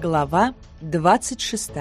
Глава 26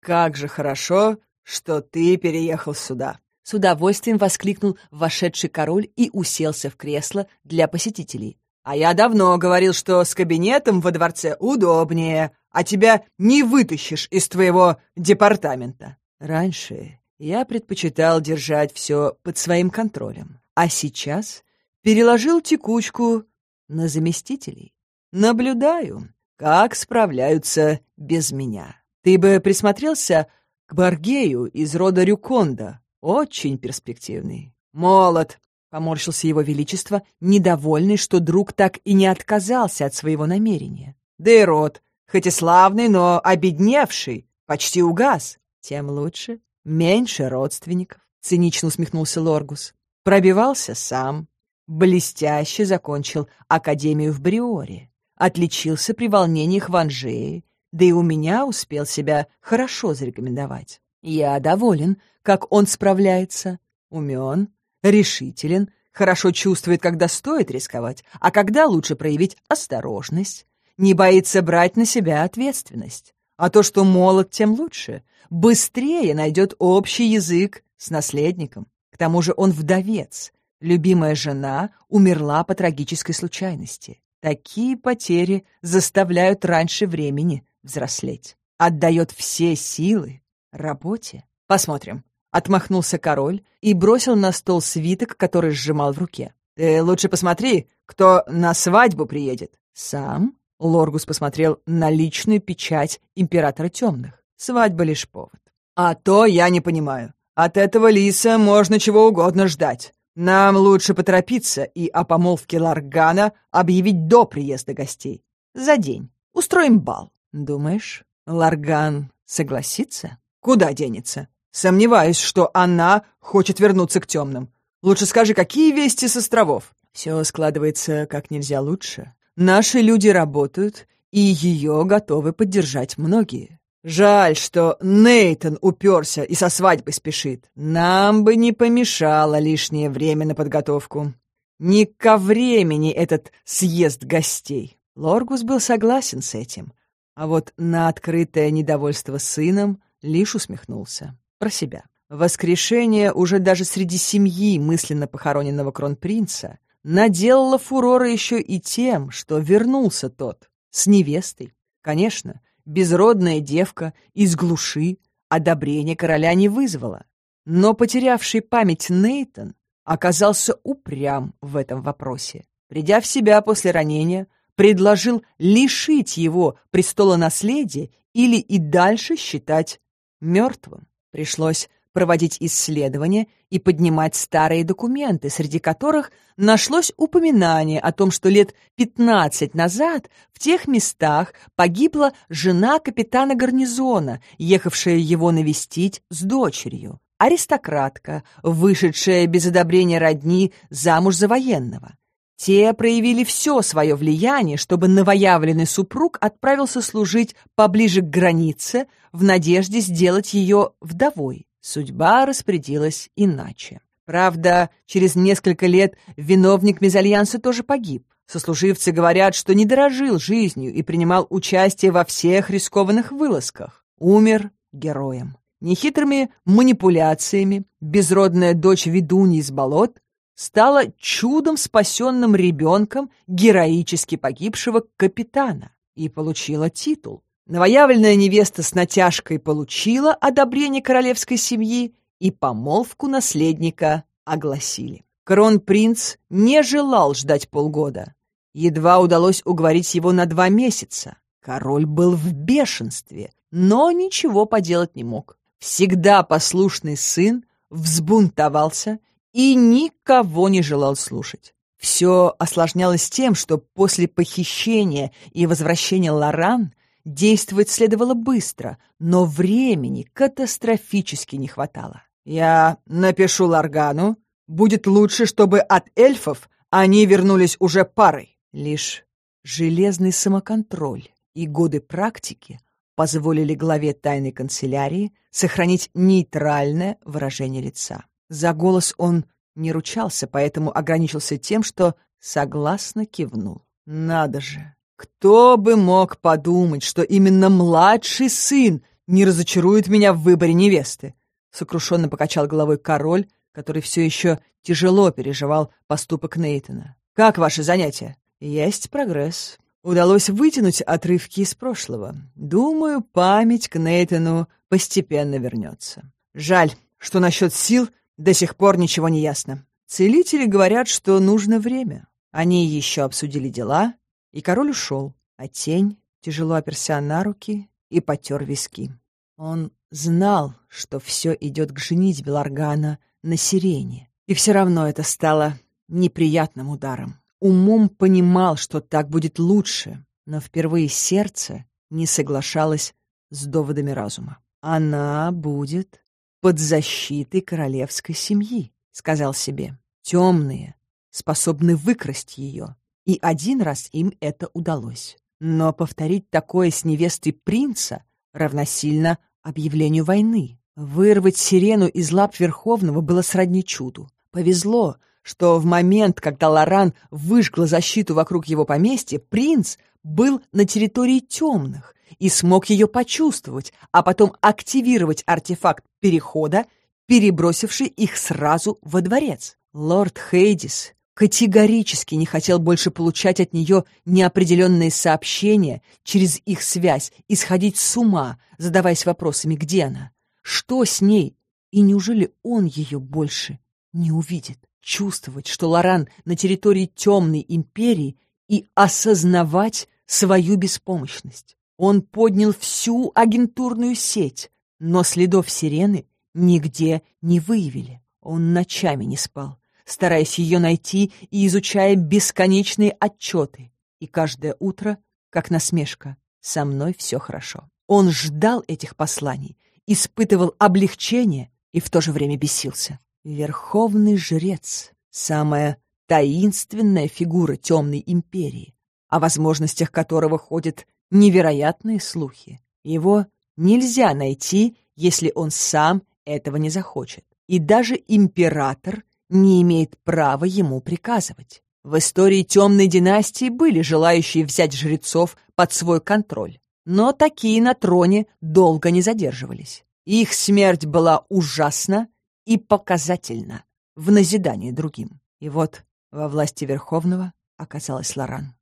«Как же хорошо, что ты переехал сюда!» С удовольствием воскликнул вошедший король и уселся в кресло для посетителей. «А я давно говорил, что с кабинетом во дворце удобнее, а тебя не вытащишь из твоего департамента». Раньше я предпочитал держать все под своим контролем, а сейчас переложил текучку на заместителей. Наблюдаю, как справляются без меня. Ты бы присмотрелся к Баргею из рода Рюконда. Очень перспективный. Молод, — поморщился его величество, недовольный, что друг так и не отказался от своего намерения. Да и род, хоть и славный, но обедневший, почти угас. Тем лучше. Меньше родственников, — цинично усмехнулся Лоргус. Пробивался сам. Блестяще закончил Академию в Бриоре отличился при волнениях в Анжее, да и у меня успел себя хорошо зарекомендовать. Я доволен, как он справляется. Умен, решителен, хорошо чувствует, когда стоит рисковать, а когда лучше проявить осторожность, не боится брать на себя ответственность. А то, что молод, тем лучше. Быстрее найдет общий язык с наследником. К тому же он вдовец. Любимая жена умерла по трагической случайности. Такие потери заставляют раньше времени взрослеть. Отдает все силы работе. Посмотрим. Отмахнулся король и бросил на стол свиток, который сжимал в руке. «Ты лучше посмотри, кто на свадьбу приедет». «Сам?» — Лоргус посмотрел на личную печать императора темных. «Свадьба лишь повод». «А то я не понимаю. От этого лиса можно чего угодно ждать. Нам лучше поторопиться и о помолвке Ларгана объявить до приезда гостей. За день. Устроим бал. Думаешь, Ларган согласится? Куда денется? Сомневаюсь, что она хочет вернуться к темным. Лучше скажи, какие вести с островов? Все складывается как нельзя лучше. Наши люди работают, и ее готовы поддержать многие. Жаль, что Нейтон уперся и со свадьбой спешит. Нам бы не помешало лишнее время на подготовку. Не ко времени этот съезд гостей. Лоргус был согласен с этим, а вот на открытое недовольство сыном лишь усмехнулся. Про себя. Воскрешение уже даже среди семьи мысленно похороненного кронпринца наделало фурора еще и тем, что вернулся тот с невестой. Конечно, безродная девка из глуши одобрения короля не вызвала. Но потерявший память Нейтон оказался упрям в этом вопросе. Придя в себя после ранения, предложил лишить его престола наследия или и дальше считать мертвым. Пришлось проводить исследования и поднимать старые документы, среди которых нашлось упоминание о том, что лет 15 назад в тех местах погибла жена капитана гарнизона, ехавшая его навестить с дочерью, аристократка, вышедшая без одобрения родни замуж за военного. Те проявили все свое влияние, чтобы новоявленный супруг отправился служить поближе к границе в надежде сделать ее вдовой. Судьба распорядилась иначе. Правда, через несколько лет виновник мезальянса тоже погиб. Сослуживцы говорят, что не дорожил жизнью и принимал участие во всех рискованных вылазках. Умер героем. Нехитрыми манипуляциями безродная дочь ведуньи из болот стала чудом спасенным ребенком героически погибшего капитана и получила титул. Новоявленная невеста с натяжкой получила одобрение королевской семьи, и помолвку наследника огласили. Кронпринц не желал ждать полгода. Едва удалось уговорить его на два месяца. Король был в бешенстве, но ничего поделать не мог. Всегда послушный сын взбунтовался и никого не желал слушать. Все осложнялось тем, что после похищения и возвращения Лоран Действовать следовало быстро, но времени катастрофически не хватало. «Я напишу Ларгану. Будет лучше, чтобы от эльфов они вернулись уже парой». Лишь железный самоконтроль и годы практики позволили главе тайной канцелярии сохранить нейтральное выражение лица. За голос он не ручался, поэтому ограничился тем, что согласно кивнул. Надо же, Кто бы мог подумать, что именно младший сын не разочарует меня в выборе невесты? Сокрушенно покачал головой король, который все еще тяжело переживал поступок Нейтона. «Как ваши занятия?» «Есть прогресс. Удалось вытянуть отрывки из прошлого. Думаю, память к Нейтану постепенно вернется. Жаль, что насчет сил до сих пор ничего не ясно. Целители говорят, что нужно время. Они еще обсудили дела, и король ушел, а тень тяжело оперся на руки и потер виски. Он знал, что все идет к женитьбе Ларгана на сирене, и все равно это стало неприятным ударом. Умом понимал, что так будет лучше, но впервые сердце не соглашалось с доводами разума. Она будет под защитой королевской семьи, сказал себе. Темные способны выкрасть ее, и один раз им это удалось. Но повторить такое с невестой принца равносильно объявлению войны. Вырвать сирену из лап Верховного было сродни чуду. Повезло, что в момент, когда Лоран выжгла защиту вокруг его поместья, принц был на территории темных и смог ее почувствовать, а потом активировать артефакт перехода, перебросивший их сразу во дворец. Лорд Хейдис категорически не хотел больше получать от нее неопределенные сообщения через их связь и сходить с ума, задаваясь вопросами, где она, что с ней, и неужели он ее больше не увидит? Чувствовать, что Лоран на территории темной империи и осознавать свою беспомощность. Он поднял всю агентурную сеть, но следов сирены нигде не выявили. Он ночами не спал, стараясь ее найти и изучая бесконечные отчеты. И каждое утро, как насмешка, со мной все хорошо. Он ждал этих посланий, испытывал облегчение и в то же время бесился. Верховный жрец, самая таинственная фигура темной империи, о возможностях которого ходят невероятные слухи. Его нельзя найти, если он сам этого не захочет. И даже император не имеет права ему приказывать. В истории темной династии были желающие взять жрецов под свой контроль, но такие на троне долго не задерживались. Их смерть была ужасна и показательна в назидании другим. И вот во власти Верховного оказалась Лоран.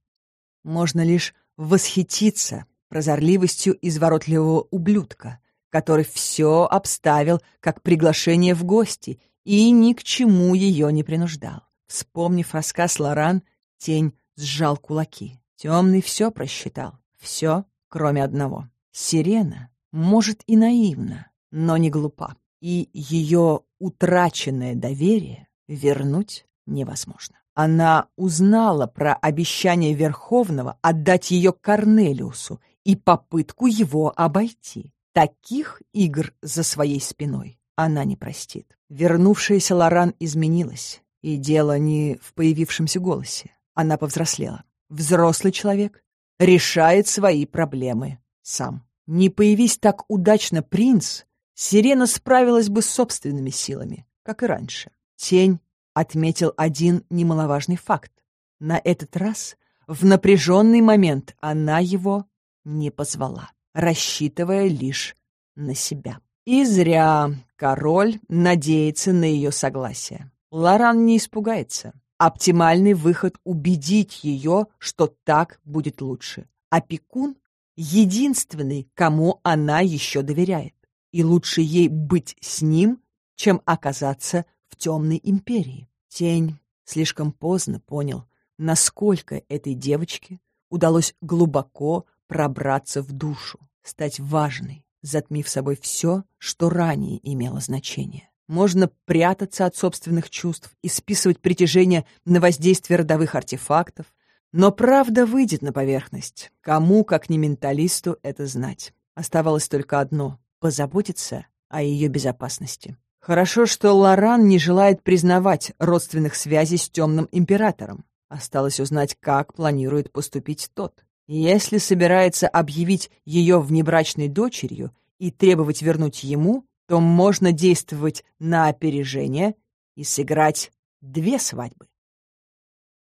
Можно лишь восхититься прозорливостью изворотливого ублюдка, который все обставил как приглашение в гости и ни к чему ее не принуждал. Вспомнив рассказ Лоран, тень сжал кулаки. Темный все просчитал. Все, кроме одного. Сирена, может, и наивна, но не глупа. И ее утраченное доверие вернуть невозможно. Она узнала про обещание Верховного отдать ее Корнелиусу и попытку его обойти. Таких игр за своей спиной она не простит. Вернувшаяся Лоран изменилась, и дело не в появившемся голосе. Она повзрослела. Взрослый человек решает свои проблемы сам. Не появись так удачно принц, Сирена справилась бы с собственными силами, как и раньше. Тень отметил один немаловажный факт. На этот раз, в напряженный момент, она его не позвала, рассчитывая лишь на себя. И зря король надеется на ее согласие. Лоран не испугается. Оптимальный выход — убедить ее, что так будет лучше. Опекун — единственный, кому она еще доверяет. И лучше ей быть с ним, чем оказаться в темной империи. Тень слишком поздно понял, насколько этой девочке удалось глубоко пробраться в душу, стать важной, затмив собой все, что ранее имело значение. Можно прятаться от собственных чувств и списывать притяжение на воздействие родовых артефактов, но правда выйдет на поверхность. Кому, как не менталисту, это знать. Оставалось только одно — позаботиться о ее безопасности. Хорошо, что Лоран не желает признавать родственных связей с темным императором. Осталось узнать, как планирует поступить тот. Если собирается объявить ее внебрачной дочерью и требовать вернуть ему, то можно действовать на опережение и сыграть две свадьбы.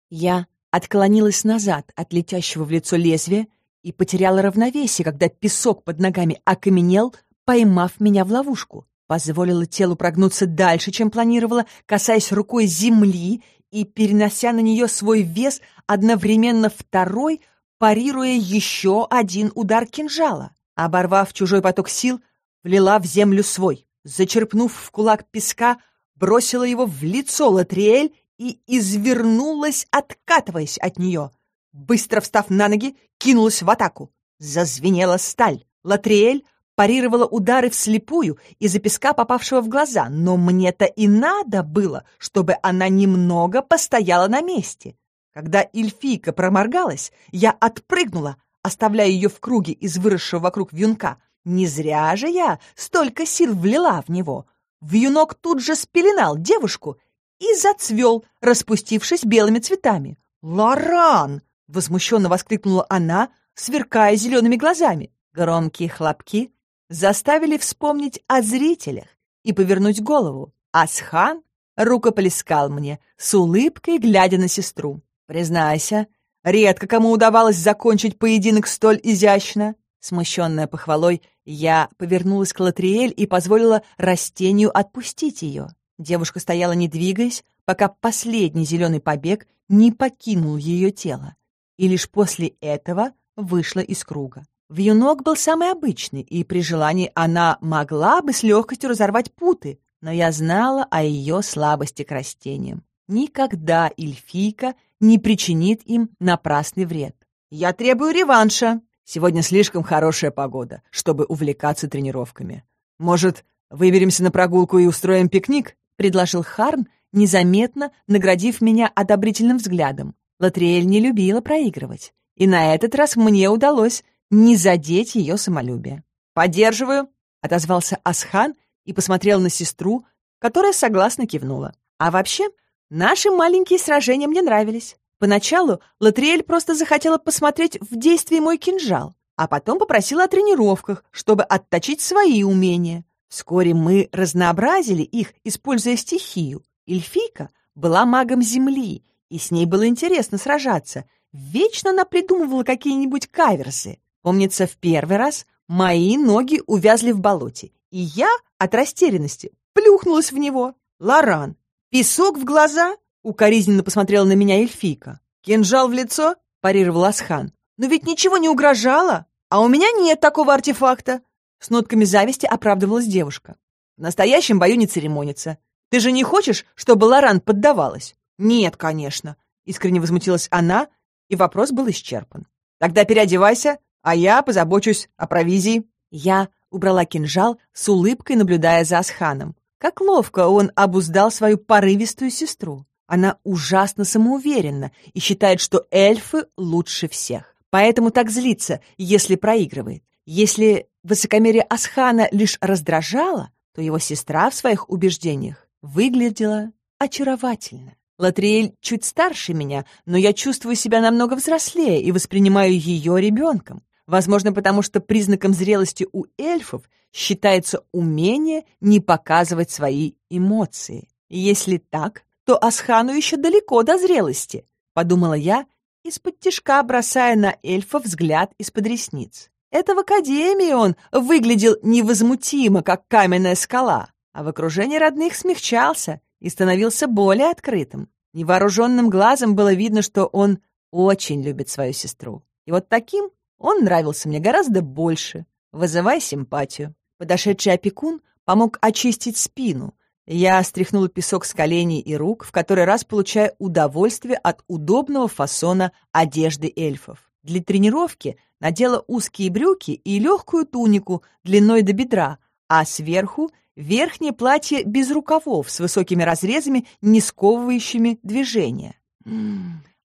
Я отклонилась назад от летящего в лицо лезвия и потеряла равновесие, когда песок под ногами окаменел, поймав меня в ловушку. Позволила телу прогнуться дальше, чем планировала, касаясь рукой земли и перенося на нее свой вес, одновременно второй, парируя еще один удар кинжала. Оборвав чужой поток сил, влила в землю свой. Зачерпнув в кулак песка, бросила его в лицо Латриэль и извернулась, откатываясь от нее. Быстро встав на ноги, кинулась в атаку. Зазвенела сталь. Латриэль парировала удары вслепую из-за песка, попавшего в глаза, но мне-то и надо было, чтобы она немного постояла на месте. Когда эльфийка проморгалась, я отпрыгнула, оставляя ее в круге из выросшего вокруг вьюнка. Не зря же я столько сил влила в него. Вьюнок тут же спеленал девушку и зацвел, распустившись белыми цветами. «Лоран!» — возмущенно воскликнула она, сверкая зелеными глазами. Громкие хлопки заставили вспомнить о зрителях и повернуть голову. Асхан рукоплескал мне, с улыбкой глядя на сестру. «Признайся, редко кому удавалось закончить поединок столь изящно». Смущенная похвалой, я повернулась к Латриэль и позволила растению отпустить ее. Девушка стояла, не двигаясь, пока последний зеленый побег не покинул ее тело, и лишь после этого вышла из круга. Вьюнок был самый обычный, и при желании она могла бы с легкостью разорвать путы, но я знала о ее слабости к растениям. Никогда эльфийка не причинит им напрасный вред. «Я требую реванша!» Сегодня слишком хорошая погода, чтобы увлекаться тренировками. Может, выберемся на прогулку и устроим пикник?» — предложил Харн, незаметно наградив меня одобрительным взглядом. Латриэль не любила проигрывать, и на этот раз мне удалось не задеть ее самолюбие. «Поддерживаю», — отозвался Асхан и посмотрел на сестру, которая согласно кивнула. «А вообще, наши маленькие сражения мне нравились. Поначалу Латриэль просто захотела посмотреть в действии мой кинжал, а потом попросила о тренировках, чтобы отточить свои умения. Вскоре мы разнообразили их, используя стихию. Эльфийка была магом земли, и с ней было интересно сражаться. Вечно она придумывала какие-нибудь каверсы. Помнится, в первый раз мои ноги увязли в болоте, и я от растерянности плюхнулась в него. Лоран, песок в глаза? Укоризненно посмотрела на меня эльфийка. Кинжал в лицо? парировал Асхан. Но ведь ничего не угрожало, а у меня нет такого артефакта. С нотками зависти оправдывалась девушка. В настоящем бою не церемонится. Ты же не хочешь, чтобы Лоран поддавалась? Нет, конечно. Искренне возмутилась она, и вопрос был исчерпан. Тогда переодевайся, а я позабочусь о провизии». Я убрала кинжал, с улыбкой наблюдая за Асханом. Как ловко он обуздал свою порывистую сестру. Она ужасно самоуверенна и считает, что эльфы лучше всех. Поэтому так злится, если проигрывает. Если высокомерие Асхана лишь раздражало, то его сестра в своих убеждениях выглядела очаровательно. Латриэль чуть старше меня, но я чувствую себя намного взрослее и воспринимаю ее ребенком. Возможно, потому что признаком зрелости у эльфов считается умение не показывать свои эмоции. Если так, то Асхану еще далеко до зрелости, подумала я, из-под тишка бросая на эльфа взгляд из-под ресниц. Это в академии он выглядел невозмутимо, как каменная скала, а в окружении родных смягчался и становился более открытым. Невооруженным глазом было видно, что он очень любит свою сестру. И вот таким он нравился мне гораздо больше, вызывая симпатию. Подошедший опекун помог очистить спину. Я стряхнула песок с коленей и рук, в который раз получая удовольствие от удобного фасона одежды эльфов. Для тренировки надела узкие брюки и легкую тунику длиной до бедра, а сверху верхнее платье без рукавов с высокими разрезами, не сковывающими движения.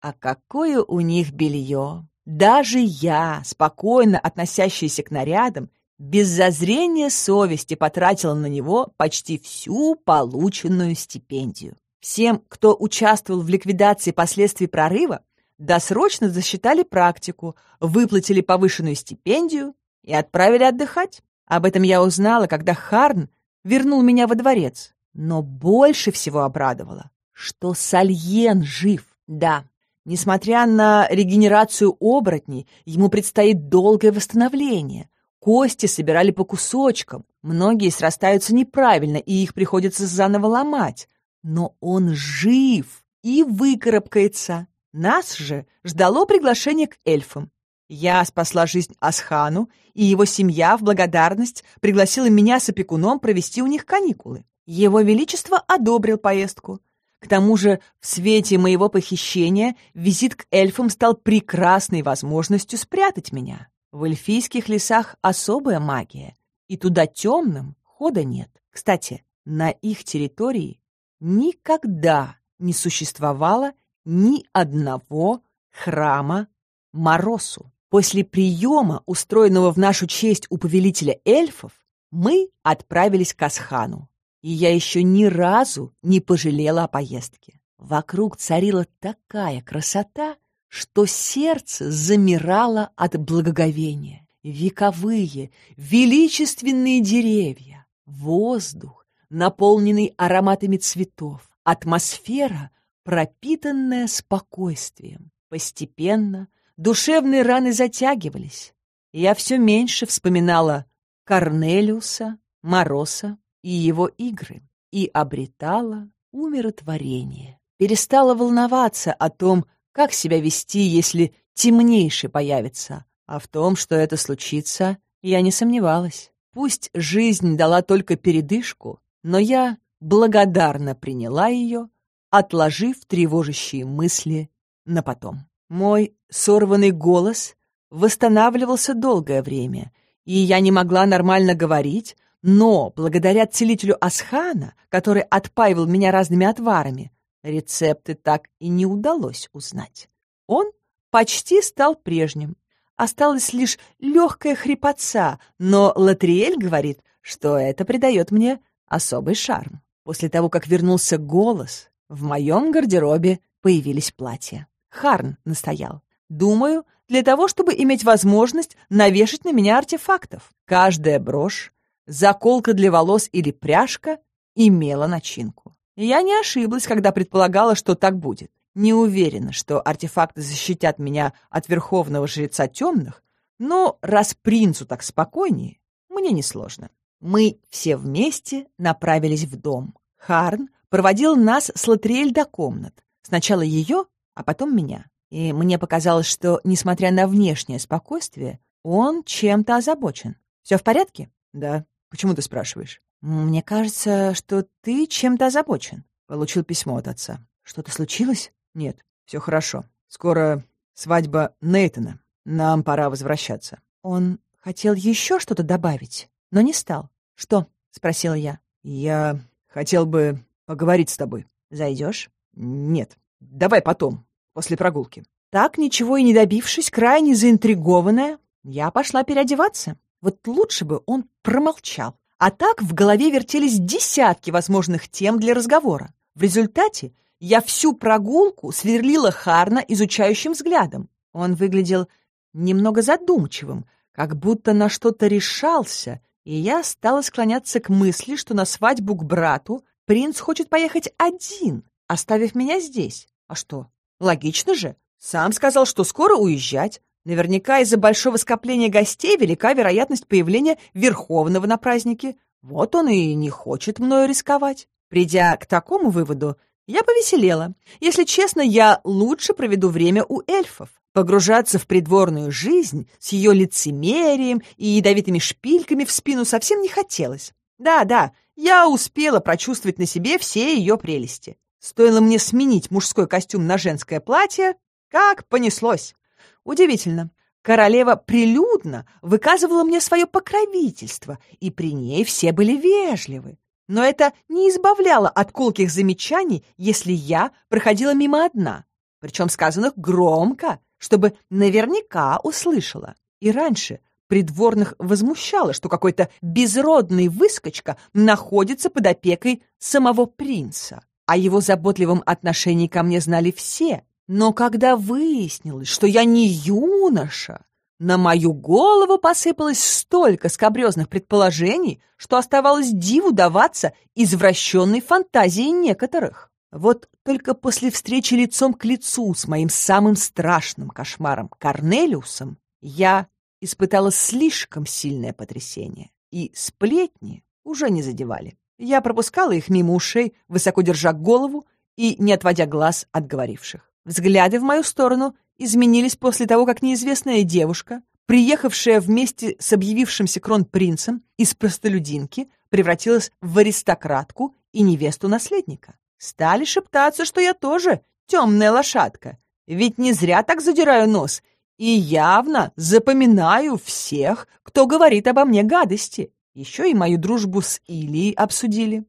а какое у них белье! Даже я, спокойно относящаяся к нарядам, без зазрения совести потратила на него почти всю полученную стипендию. Всем, кто участвовал в ликвидации последствий прорыва, досрочно засчитали практику, выплатили повышенную стипендию и отправили отдыхать. Об этом я узнала, когда Харн вернул меня во дворец. Но больше всего обрадовало, что Сальен жив. Да, Несмотря на регенерацию оборотней, ему предстоит долгое восстановление. Кости собирали по кусочкам, многие срастаются неправильно, и их приходится заново ломать. Но он жив и выкарабкается. Нас же ждало приглашение к эльфам. Я спасла жизнь Асхану, и его семья в благодарность пригласила меня с опекуном провести у них каникулы. Его Величество одобрил поездку. К тому же, в свете моего похищения визит к эльфам стал прекрасной возможностью спрятать меня. В эльфийских лесах особая магия, и туда темным хода нет. Кстати, на их территории никогда не существовало ни одного храма Моросу. После приема, устроенного в нашу честь у повелителя эльфов, мы отправились к Асхану и я еще ни разу не пожалела о поездке. Вокруг царила такая красота, что сердце замирало от благоговения. Вековые, величественные деревья, воздух, наполненный ароматами цветов, атмосфера, пропитанная спокойствием. Постепенно душевные раны затягивались. Я все меньше вспоминала Корнелиуса, Мороса, и его игры и обретала умиротворение. Перестала волноваться о том, как себя вести, если темнейший появится, а в том, что это случится, я не сомневалась. Пусть жизнь дала только передышку, но я благодарно приняла ее, отложив тревожащие мысли на потом. Мой сорванный голос восстанавливался долгое время, и я не могла нормально говорить, но благодаря целителю Асхана, который отпаивал меня разными отварами, рецепты так и не удалось узнать. Он почти стал прежним. Осталась лишь легкая хрипотца, но Латриэль говорит, что это придает мне особый шарм. После того, как вернулся голос, в моем гардеробе появились платья. Харн настоял. Думаю, для того, чтобы иметь возможность навешать на меня артефактов. Каждая брошь, заколка для волос или пряжка имела начинку. я не ошиблась, когда предполагала, что так будет. Не уверена, что артефакты защитят меня от верховного жреца темных, но раз принцу так спокойнее, мне несложно. Мы все вместе направились в дом. Харн проводил нас с Латриэль до комнат. Сначала ее, а потом меня. И мне показалось, что, несмотря на внешнее спокойствие, он чем-то озабочен. «Все в порядке?» «Да», Почему ты спрашиваешь? Мне кажется, что ты чем-то озабочен. Получил письмо от отца. Что-то случилось? Нет, все хорошо. Скоро свадьба Нейтана. Нам пора возвращаться. Он хотел еще что-то добавить, но не стал. Что? Спросила я. Я хотел бы поговорить с тобой. Зайдешь? Нет. Давай потом, после прогулки. Так, ничего и не добившись, крайне заинтригованная, я пошла переодеваться. Вот лучше бы он промолчал. А так в голове вертелись десятки возможных тем для разговора. В результате я всю прогулку сверлила Харна изучающим взглядом. Он выглядел немного задумчивым, как будто на что-то решался, и я стала склоняться к мысли, что на свадьбу к брату принц хочет поехать один, оставив меня здесь. А что? Логично же. Сам сказал, что скоро уезжать, Наверняка из-за большого скопления гостей велика вероятность появления Верховного на празднике. Вот он и не хочет мною рисковать. Придя к такому выводу, я повеселела. Если честно, я лучше проведу время у эльфов. Погружаться в придворную жизнь с ее лицемерием и ядовитыми шпильками в спину совсем не хотелось. Да-да, я успела прочувствовать на себе все ее прелести. Стоило мне сменить мужской костюм на женское платье, как понеслось. Удивительно. Королева прилюдно выказывала мне свое покровительство, и при ней все были вежливы. Но это не избавляло от колких замечаний, если я проходила мимо одна, причем сказанных громко, чтобы наверняка услышала. И раньше придворных возмущало, что какой-то безродный выскочка находится под опекой самого принца. О его заботливом отношении ко мне знали все, но когда выяснилось, что я не юноша, на мою голову посыпалось столько скобрезных предположений, что оставалось диву даваться извращенной фантазии некоторых. Вот только после встречи лицом к лицу с моим самым страшным кошмаром Корнелиусом я испытала слишком сильное потрясение, и сплетни уже не задевали. Я пропускала их мимо ушей, высоко держа голову и не отводя глаз от говоривших. Взгляды в мою сторону изменились после того, как неизвестная девушка, приехавшая вместе с объявившимся кронпринцем из простолюдинки, превратилась в аристократку и невесту наследника. Стали шептаться, что я тоже темная лошадка, ведь не зря так задираю нос и явно запоминаю всех, кто говорит обо мне гадости. Еще и мою дружбу с Илией обсудили.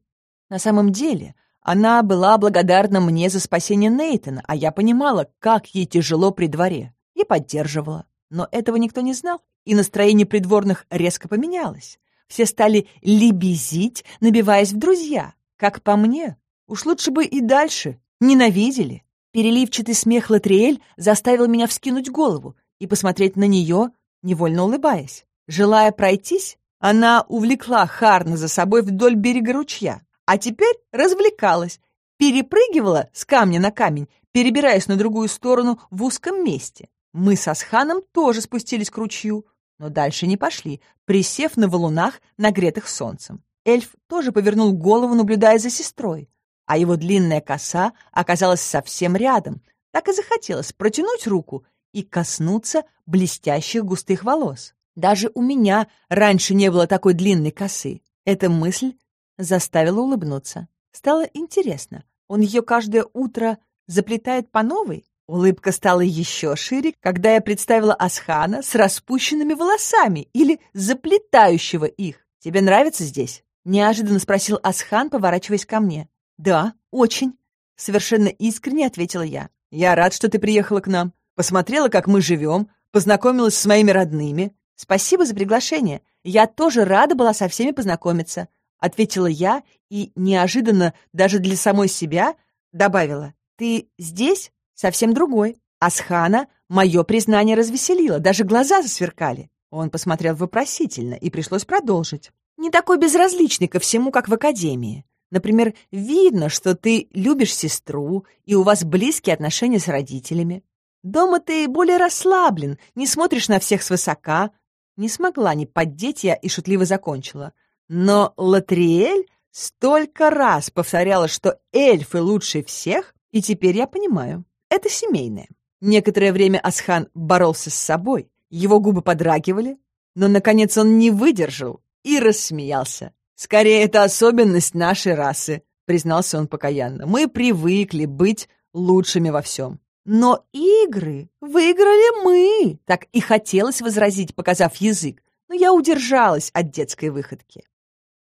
На самом деле, она была благодарна мне за спасение Нейтана, а я понимала, как ей тяжело при дворе, и поддерживала. Но этого никто не знал, и настроение придворных резко поменялось. Все стали лебезить, набиваясь в друзья. Как по мне, уж лучше бы и дальше ненавидели. Переливчатый смех Латриэль заставил меня вскинуть голову и посмотреть на нее, невольно улыбаясь. Желая пройтись, она увлекла Харна за собой вдоль берега ручья а теперь развлекалась, перепрыгивала с камня на камень, перебираясь на другую сторону в узком месте. Мы со Сханом тоже спустились к ручью, но дальше не пошли, присев на валунах, нагретых солнцем. Эльф тоже повернул голову, наблюдая за сестрой, а его длинная коса оказалась совсем рядом. Так и захотелось протянуть руку и коснуться блестящих густых волос. Даже у меня раньше не было такой длинной косы. Эта мысль заставила улыбнуться. Стало интересно, он ее каждое утро заплетает по новой? Улыбка стала еще шире, когда я представила Асхана с распущенными волосами или заплетающего их. «Тебе нравится здесь?» — неожиданно спросил Асхан, поворачиваясь ко мне. «Да, очень», — совершенно искренне ответила я. «Я рад, что ты приехала к нам. Посмотрела, как мы живем, познакомилась с моими родными. Спасибо за приглашение. Я тоже рада была со всеми познакомиться. — ответила я и, неожиданно даже для самой себя, добавила. «Ты здесь совсем другой». Асхана мое признание развеселило, даже глаза засверкали. Он посмотрел вопросительно, и пришлось продолжить. «Не такой безразличный ко всему, как в академии. Например, видно, что ты любишь сестру, и у вас близкие отношения с родителями. Дома ты более расслаблен, не смотришь на всех свысока». Не смогла не поддеть я и шутливо закончила — но Латриэль столько раз повторяла, что эльфы лучше всех, и теперь я понимаю, это семейное. Некоторое время Асхан боролся с собой, его губы подрагивали, но, наконец, он не выдержал и рассмеялся. «Скорее, это особенность нашей расы», — признался он покаянно. «Мы привыкли быть лучшими во всем». «Но игры выиграли мы!» — так и хотелось возразить, показав язык, но я удержалась от детской выходки.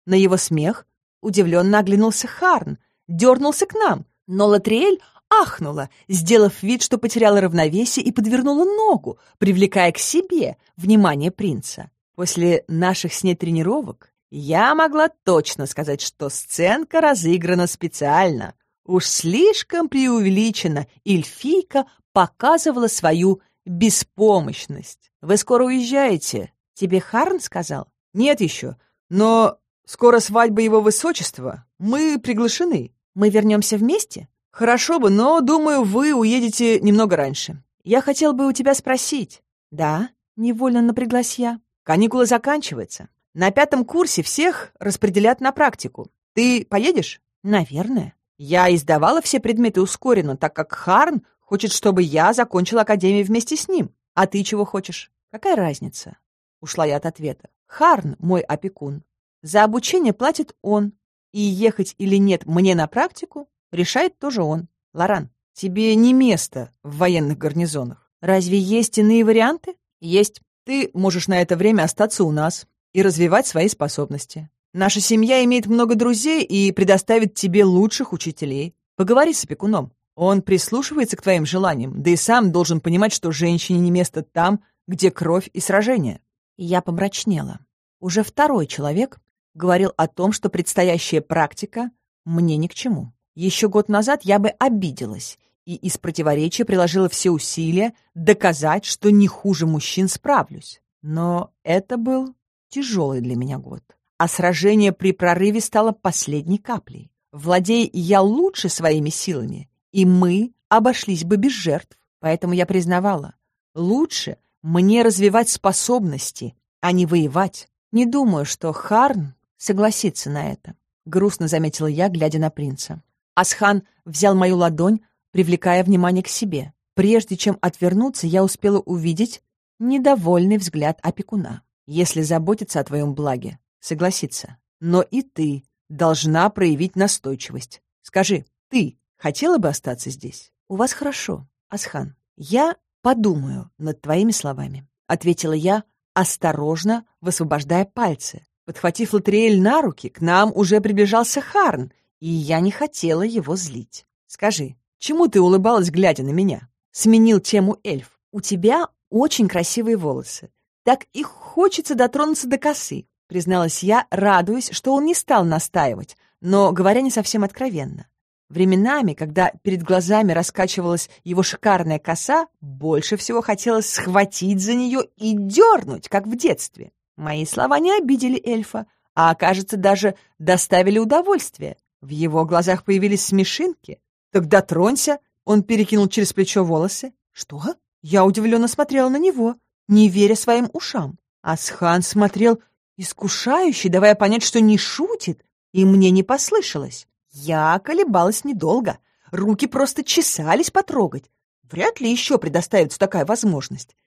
На его смех удивленно оглянулся Харн, дернулся к нам, но Латриэль ахнула, сделав вид, что потеряла равновесие и подвернула ногу, привлекая к себе внимание принца. После наших с ней тренировок я могла точно сказать, что сценка разыграна специально. Уж слишком преувеличенно эльфийка показывала свою беспомощность. «Вы скоро уезжаете?» «Тебе Харн сказал?» «Нет еще, но Скоро свадьба его высочества. Мы приглашены. Мы вернемся вместе? Хорошо бы, но, думаю, вы уедете немного раньше. Я хотел бы у тебя спросить. Да, невольно напряглась я. Каникулы заканчиваются. На пятом курсе всех распределят на практику. Ты поедешь? Наверное. Я издавала все предметы ускоренно, так как Харн хочет, чтобы я закончила академию вместе с ним. А ты чего хочешь? Какая разница? Ушла я от ответа. Харн мой опекун. За обучение платит он, и ехать или нет мне на практику решает тоже он. Лоран, тебе не место в военных гарнизонах. Разве есть иные варианты? Есть. Ты можешь на это время остаться у нас и развивать свои способности. Наша семья имеет много друзей и предоставит тебе лучших учителей. Поговори с опекуном. Он прислушивается к твоим желаниям, да и сам должен понимать, что женщине не место там, где кровь и сражение. Я помрачнела. Уже второй человек говорил о том, что предстоящая практика мне ни к чему. Еще год назад я бы обиделась и из противоречия приложила все усилия доказать, что не хуже мужчин справлюсь. Но это был тяжелый для меня год. А сражение при прорыве стало последней каплей. владея я лучше своими силами, и мы обошлись бы без жертв. Поэтому я признавала, лучше мне развивать способности, а не воевать. Не думаю, что Харн согласится на это. Грустно заметила я, глядя на принца. Асхан взял мою ладонь, привлекая внимание к себе. Прежде чем отвернуться, я успела увидеть недовольный взгляд опекуна. Если заботиться о твоем благе, согласиться. Но и ты должна проявить настойчивость. Скажи, ты хотела бы остаться здесь? У вас хорошо, Асхан. Я подумаю над твоими словами, ответила я, осторожно высвобождая пальцы. Подхватив Латриэль на руки, к нам уже приближался Харн, и я не хотела его злить. Скажи, чему ты улыбалась, глядя на меня? Сменил тему эльф. У тебя очень красивые волосы. Так и хочется дотронуться до косы, призналась я, радуясь, что он не стал настаивать, но говоря не совсем откровенно. Временами, когда перед глазами раскачивалась его шикарная коса, больше всего хотелось схватить за нее и дернуть, как в детстве. Мои слова не обидели эльфа, а, кажется, даже доставили удовольствие. В его глазах появились смешинки. «Так дотронься!» Он перекинул через плечо волосы. «Что?» Я удивленно смотрела на него, не веря своим ушам. Асхан смотрел искушающе, давая понять, что не шутит, и мне не послышалось. Я колебалась недолго. Руки просто чесались потрогать. Вряд ли еще предоставится такая возможность.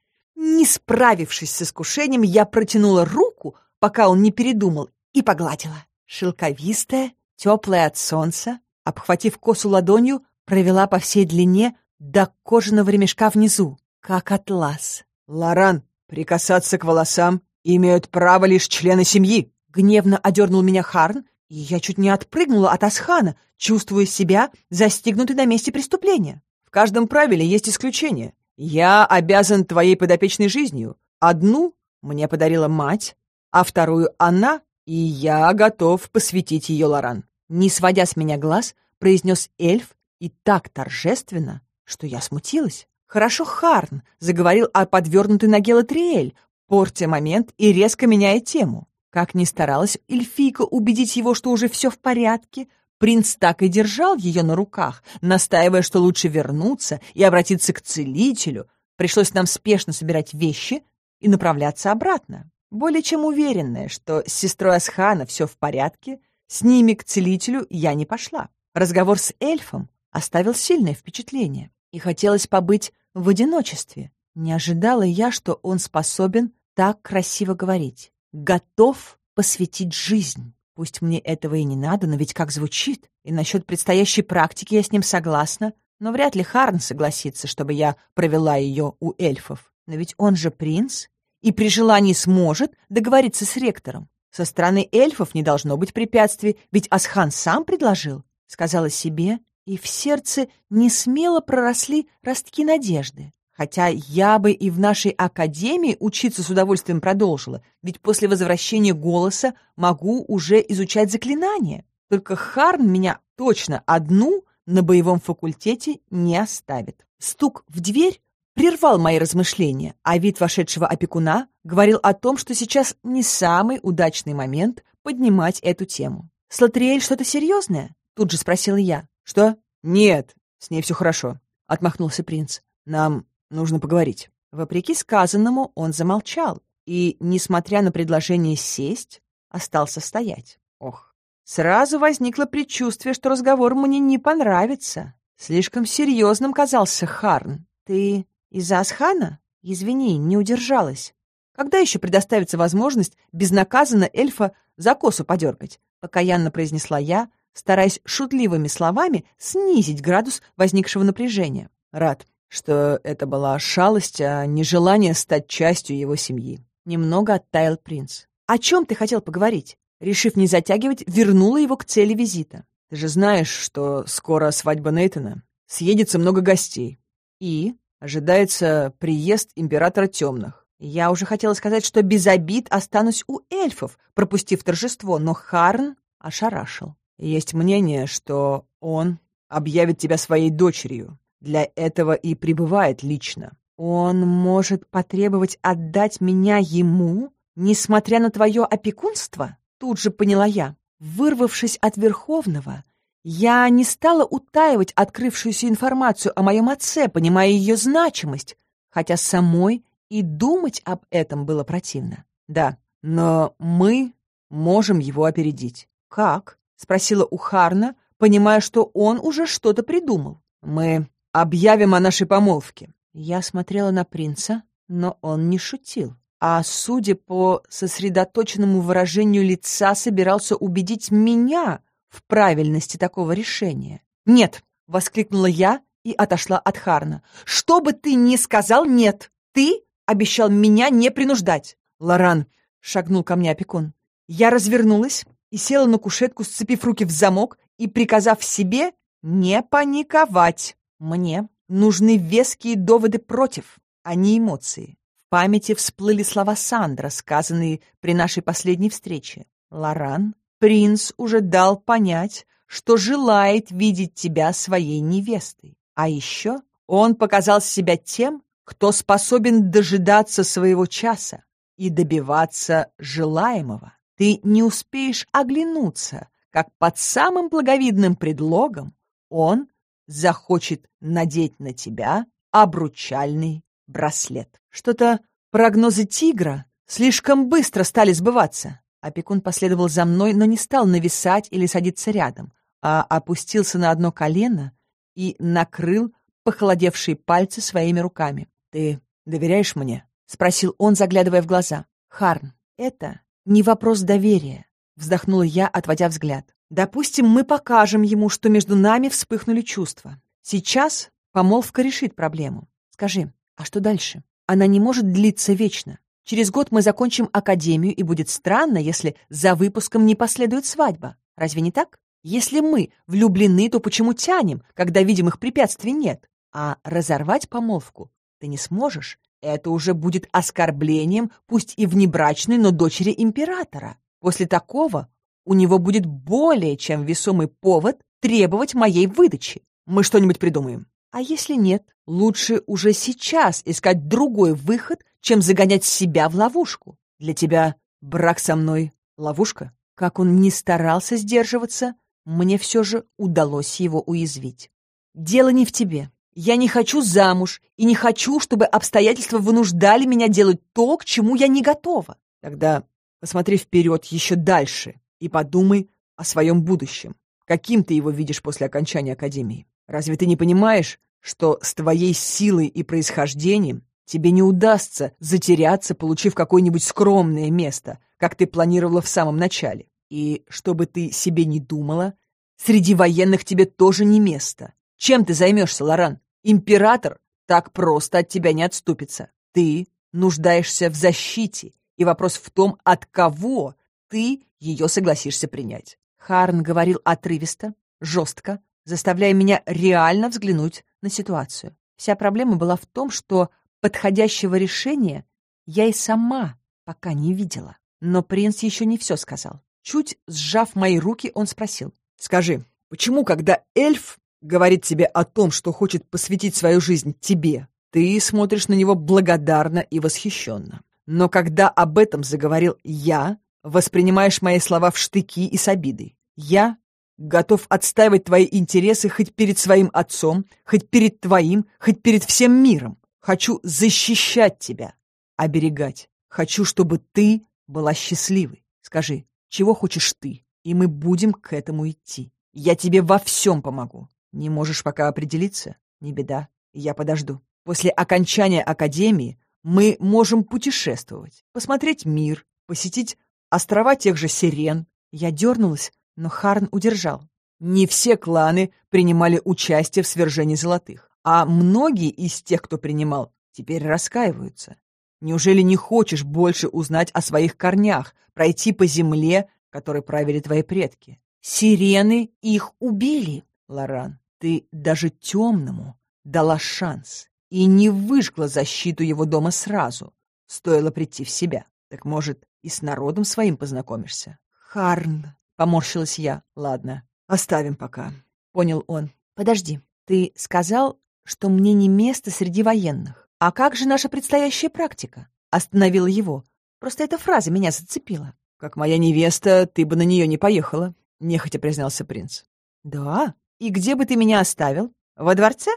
Не справившись с искушением, я протянула руку, пока он не передумал, и погладила. Шелковистая, теплая от солнца, обхватив косу ладонью, провела по всей длине до кожаного ремешка внизу, как атлас. «Лоран, прикасаться к волосам имеют право лишь члены семьи!» Гневно одернул меня Харн, и я чуть не отпрыгнула от Асхана, чувствуя себя застигнутой на месте преступления. «В каждом правиле есть исключение. Я обязан твоей подопечной жизнью. Одну мне подарила мать, а вторую она, и я готов посвятить ее Лоран». Не сводя с меня глаз, произнес эльф и так торжественно, что я смутилась. Хорошо Харн заговорил о подвернутой ноге Латриэль, портя момент и резко меняя тему. Как ни старалась эльфийка убедить его, что уже все в порядке, принц так и держал ее на руках, настаивая, что лучше вернуться и обратиться к целителю. Пришлось нам спешно собирать вещи и направляться обратно. Более чем уверенная, что с сестрой Асхана все в порядке, с ними к целителю я не пошла. Разговор с эльфом оставил сильное впечатление, и хотелось побыть в одиночестве. Не ожидала я, что он способен так красиво говорить. Готов посвятить жизнь. Пусть мне этого и не надо, но ведь как звучит. И насчет предстоящей практики я с ним согласна, но вряд ли Харн согласится, чтобы я провела ее у эльфов. Но ведь он же принц, и при желании сможет договориться с ректором. Со стороны эльфов не должно быть препятствий, ведь Асхан сам предложил, сказала себе, и в сердце не смело проросли ростки надежды. Хотя я бы и в нашей академии учиться с удовольствием продолжила, ведь после возвращения голоса могу уже изучать заклинания. Только Харн меня точно одну на боевом факультете не оставит. Стук в дверь прервал мои размышления, а вид вошедшего опекуна говорил о том, что сейчас не самый удачный момент поднимать эту тему. «Слатриэль что-то серьезное?» — тут же спросила я. «Что?» «Нет, с ней все хорошо», — отмахнулся принц. «Нам нужно поговорить». Вопреки сказанному, он замолчал и, несмотря на предложение сесть, остался стоять. Ох, сразу возникло предчувствие, что разговор мне не понравится. Слишком серьезным казался Харн. «Ты из-за Асхана? Извини, не удержалась. Когда еще предоставится возможность безнаказанно эльфа за косу подергать?» — покаянно произнесла я, стараясь шутливыми словами снизить градус возникшего напряжения. Рад, что это была шалость, а не желание стать частью его семьи. Немного оттаял принц. «О чем ты хотел поговорить?» Решив не затягивать, вернула его к цели визита. «Ты же знаешь, что скоро свадьба Нейтана. Съедется много гостей. И ожидается приезд императора темных. Я уже хотела сказать, что без обид останусь у эльфов, пропустив торжество, но Харн ошарашил. Есть мнение, что он объявит тебя своей дочерью. Для этого и прибывает лично. Он может потребовать отдать меня ему, несмотря на твое опекунство? Тут же поняла я. Вырвавшись от Верховного, Я не стала утаивать открывшуюся информацию о моем отце, понимая ее значимость, хотя самой и думать об этом было противно. Да, но мы можем его опередить. Как? Спросила у Харна, понимая, что он уже что-то придумал. Мы объявим о нашей помолвке. Я смотрела на принца, но он не шутил. А, судя по сосредоточенному выражению лица, собирался убедить меня в правильности такого решения. «Нет!» — воскликнула я и отошла от Харна. «Что бы ты ни сказал, нет! Ты обещал меня не принуждать!» Лоран шагнул ко мне опекун. Я развернулась и села на кушетку, сцепив руки в замок и приказав себе не паниковать. Мне нужны веские доводы против, а не эмоции. В памяти всплыли слова Сандра, сказанные при нашей последней встрече. Лоран Принц уже дал понять, что желает видеть тебя своей невестой. А еще он показал себя тем, кто способен дожидаться своего часа и добиваться желаемого. Ты не успеешь оглянуться, как под самым благовидным предлогом он захочет надеть на тебя обручальный браслет. Что-то прогнозы тигра слишком быстро стали сбываться. Опекун последовал за мной, но не стал нависать или садиться рядом, а опустился на одно колено и накрыл похолодевшие пальцы своими руками. «Ты доверяешь мне?» — спросил он, заглядывая в глаза. «Харн, это не вопрос доверия», — вздохнула я, отводя взгляд. «Допустим, мы покажем ему, что между нами вспыхнули чувства. Сейчас помолвка решит проблему. Скажи, а что дальше? Она не может длиться вечно. Через год мы закончим академию, и будет странно, если за выпуском не последует свадьба. Разве не так? Если мы влюблены, то почему тянем, когда видимых препятствий нет? А разорвать помолвку ты не сможешь. Это уже будет оскорблением, пусть и внебрачной, но дочери императора. После такого у него будет более чем весомый повод требовать моей выдачи. Мы что-нибудь придумаем. А если нет, лучше уже сейчас искать другой выход, чем загонять себя в ловушку. Для тебя брак со мной — ловушка? Как он не старался сдерживаться, мне все же удалось его уязвить. Дело не в тебе. Я не хочу замуж и не хочу, чтобы обстоятельства вынуждали меня делать то, к чему я не готова. Тогда посмотри вперед еще дальше и подумай о своем будущем. Каким ты его видишь после окончания академии? Разве ты не понимаешь, что с твоей силой и происхождением тебе не удастся затеряться, получив какое-нибудь скромное место, как ты планировала в самом начале? И чтобы ты себе не думала, среди военных тебе тоже не место. Чем ты займешься, Лоран? Император так просто от тебя не отступится. Ты нуждаешься в защите, и вопрос в том, от кого ты ее согласишься принять. Харн говорил отрывисто, жестко, заставляя меня реально взглянуть на ситуацию. Вся проблема была в том, что подходящего решения я и сама пока не видела. Но принц еще не все сказал. Чуть сжав мои руки, он спросил. «Скажи, почему, когда эльф говорит тебе о том, что хочет посвятить свою жизнь тебе, ты смотришь на него благодарно и восхищенно? Но когда об этом заговорил я, воспринимаешь мои слова в штыки и с обидой? Я готов отстаивать твои интересы хоть перед своим отцом, хоть перед твоим, хоть перед всем миром. Хочу защищать тебя, оберегать. Хочу, чтобы ты была счастливой. Скажи, чего хочешь ты, и мы будем к этому идти. Я тебе во всем помогу. Не можешь пока определиться? Не беда, я подожду. После окончания академии мы можем путешествовать, посмотреть мир, посетить острова тех же сирен. Я дернулась, но Харн удержал. Не все кланы принимали участие в свержении золотых, а многие из тех, кто принимал, теперь раскаиваются. Неужели не хочешь больше узнать о своих корнях, пройти по земле, которой правили твои предки? Сирены их убили, Лоран. Ты даже темному дала шанс и не выжгла защиту его дома сразу. Стоило прийти в себя. Так, может, и с народом своим познакомишься? Харн, Поморщилась я. Ладно, оставим пока. Понял он. Подожди, ты сказал, что мне не место среди военных. А как же наша предстоящая практика? Остановила его. Просто эта фраза меня зацепила. Как моя невеста, ты бы на нее не поехала, нехотя признался принц. Да? И где бы ты меня оставил? Во дворце?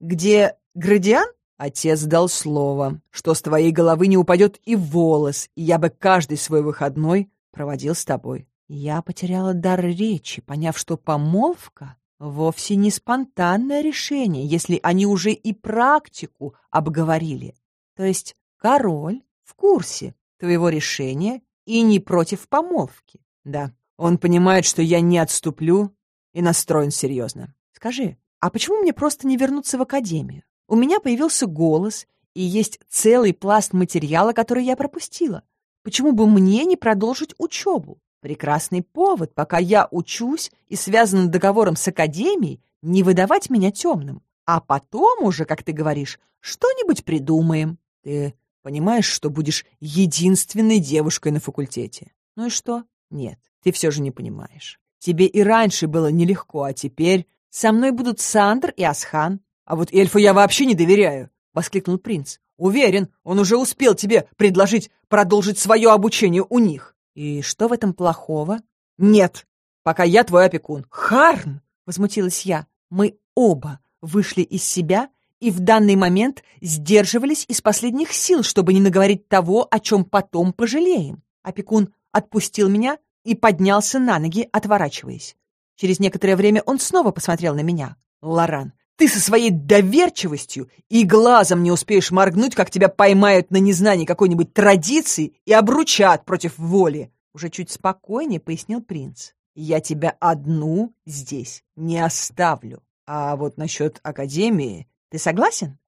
Где Градиан? Отец дал слово, что с твоей головы не упадет и волос, и я бы каждый свой выходной проводил с тобой. Я потеряла дар речи, поняв, что помолвка вовсе не спонтанное решение, если они уже и практику обговорили. То есть король в курсе твоего решения и не против помолвки. Да, он понимает, что я не отступлю и настроен серьезно. Скажи, а почему мне просто не вернуться в академию? У меня появился голос, и есть целый пласт материала, который я пропустила. Почему бы мне не продолжить учебу? Прекрасный повод, пока я учусь и связан договором с академией, не выдавать меня темным. А потом уже, как ты говоришь, что-нибудь придумаем. Ты понимаешь, что будешь единственной девушкой на факультете? Ну и что? Нет, ты все же не понимаешь. Тебе и раньше было нелегко, а теперь со мной будут Сандр и Асхан. А вот эльфу я вообще не доверяю, — воскликнул принц. Уверен, он уже успел тебе предложить продолжить свое обучение у них. И что в этом плохого? Нет, пока я твой опекун. Харн, — возмутилась я. Мы оба вышли из себя и в данный момент сдерживались из последних сил, чтобы не наговорить того, о чем потом пожалеем. Опекун отпустил меня и поднялся на ноги, отворачиваясь. Через некоторое время он снова посмотрел на меня. «Лоран, ты со своей доверчивостью и глазом не успеешь моргнуть, как тебя поймают на незнании какой-нибудь традиции и обручат против воли!» Уже чуть спокойнее пояснил принц. «Я тебя одну здесь не оставлю. А вот насчет Академии ты согласен?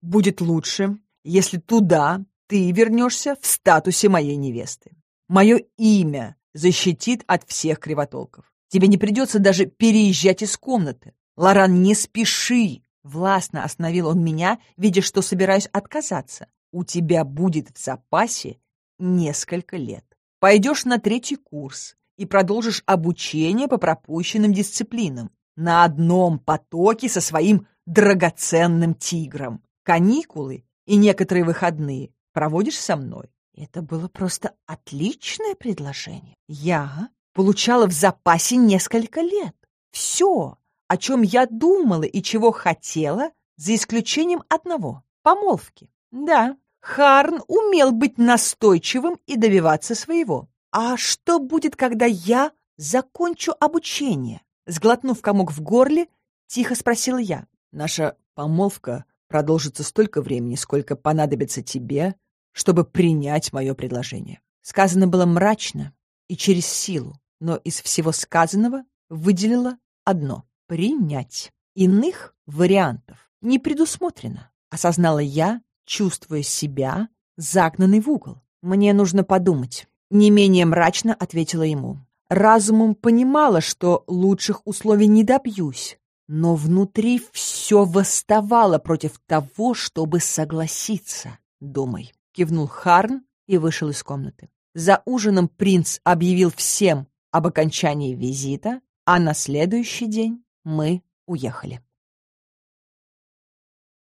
Будет лучше, если туда ты вернешься в статусе моей невесты. Мое имя защитит от всех кривотолков. Тебе не придется даже переезжать из комнаты. Лоран, не спеши!» Властно остановил он меня, видя, что собираюсь отказаться. «У тебя будет в запасе несколько лет. Пойдешь на третий курс и продолжишь обучение по пропущенным дисциплинам на одном потоке со своим драгоценным тигром. Каникулы и некоторые выходные проводишь со мной. Это было просто отличное предложение. Я получала в запасе несколько лет. Все, о чем я думала и чего хотела, за исключением одного — помолвки. Да, Харн умел быть настойчивым и добиваться своего. А что будет, когда я закончу обучение? Сглотнув комок в горле, тихо спросила я. Наша помолвка продолжится столько времени, сколько понадобится тебе, чтобы принять мое предложение. Сказано было мрачно и через силу, но из всего сказанного выделила одно — принять. Иных вариантов не предусмотрено, осознала я, чувствуя себя загнанной в угол. Мне нужно подумать. Не менее мрачно ответила ему. Разумом понимала, что лучших условий не добьюсь, но внутри все восставало против того, чтобы согласиться. Думай. Кивнул Харн и вышел из комнаты. За ужином принц объявил всем об окончании визита, а на следующий день мы уехали.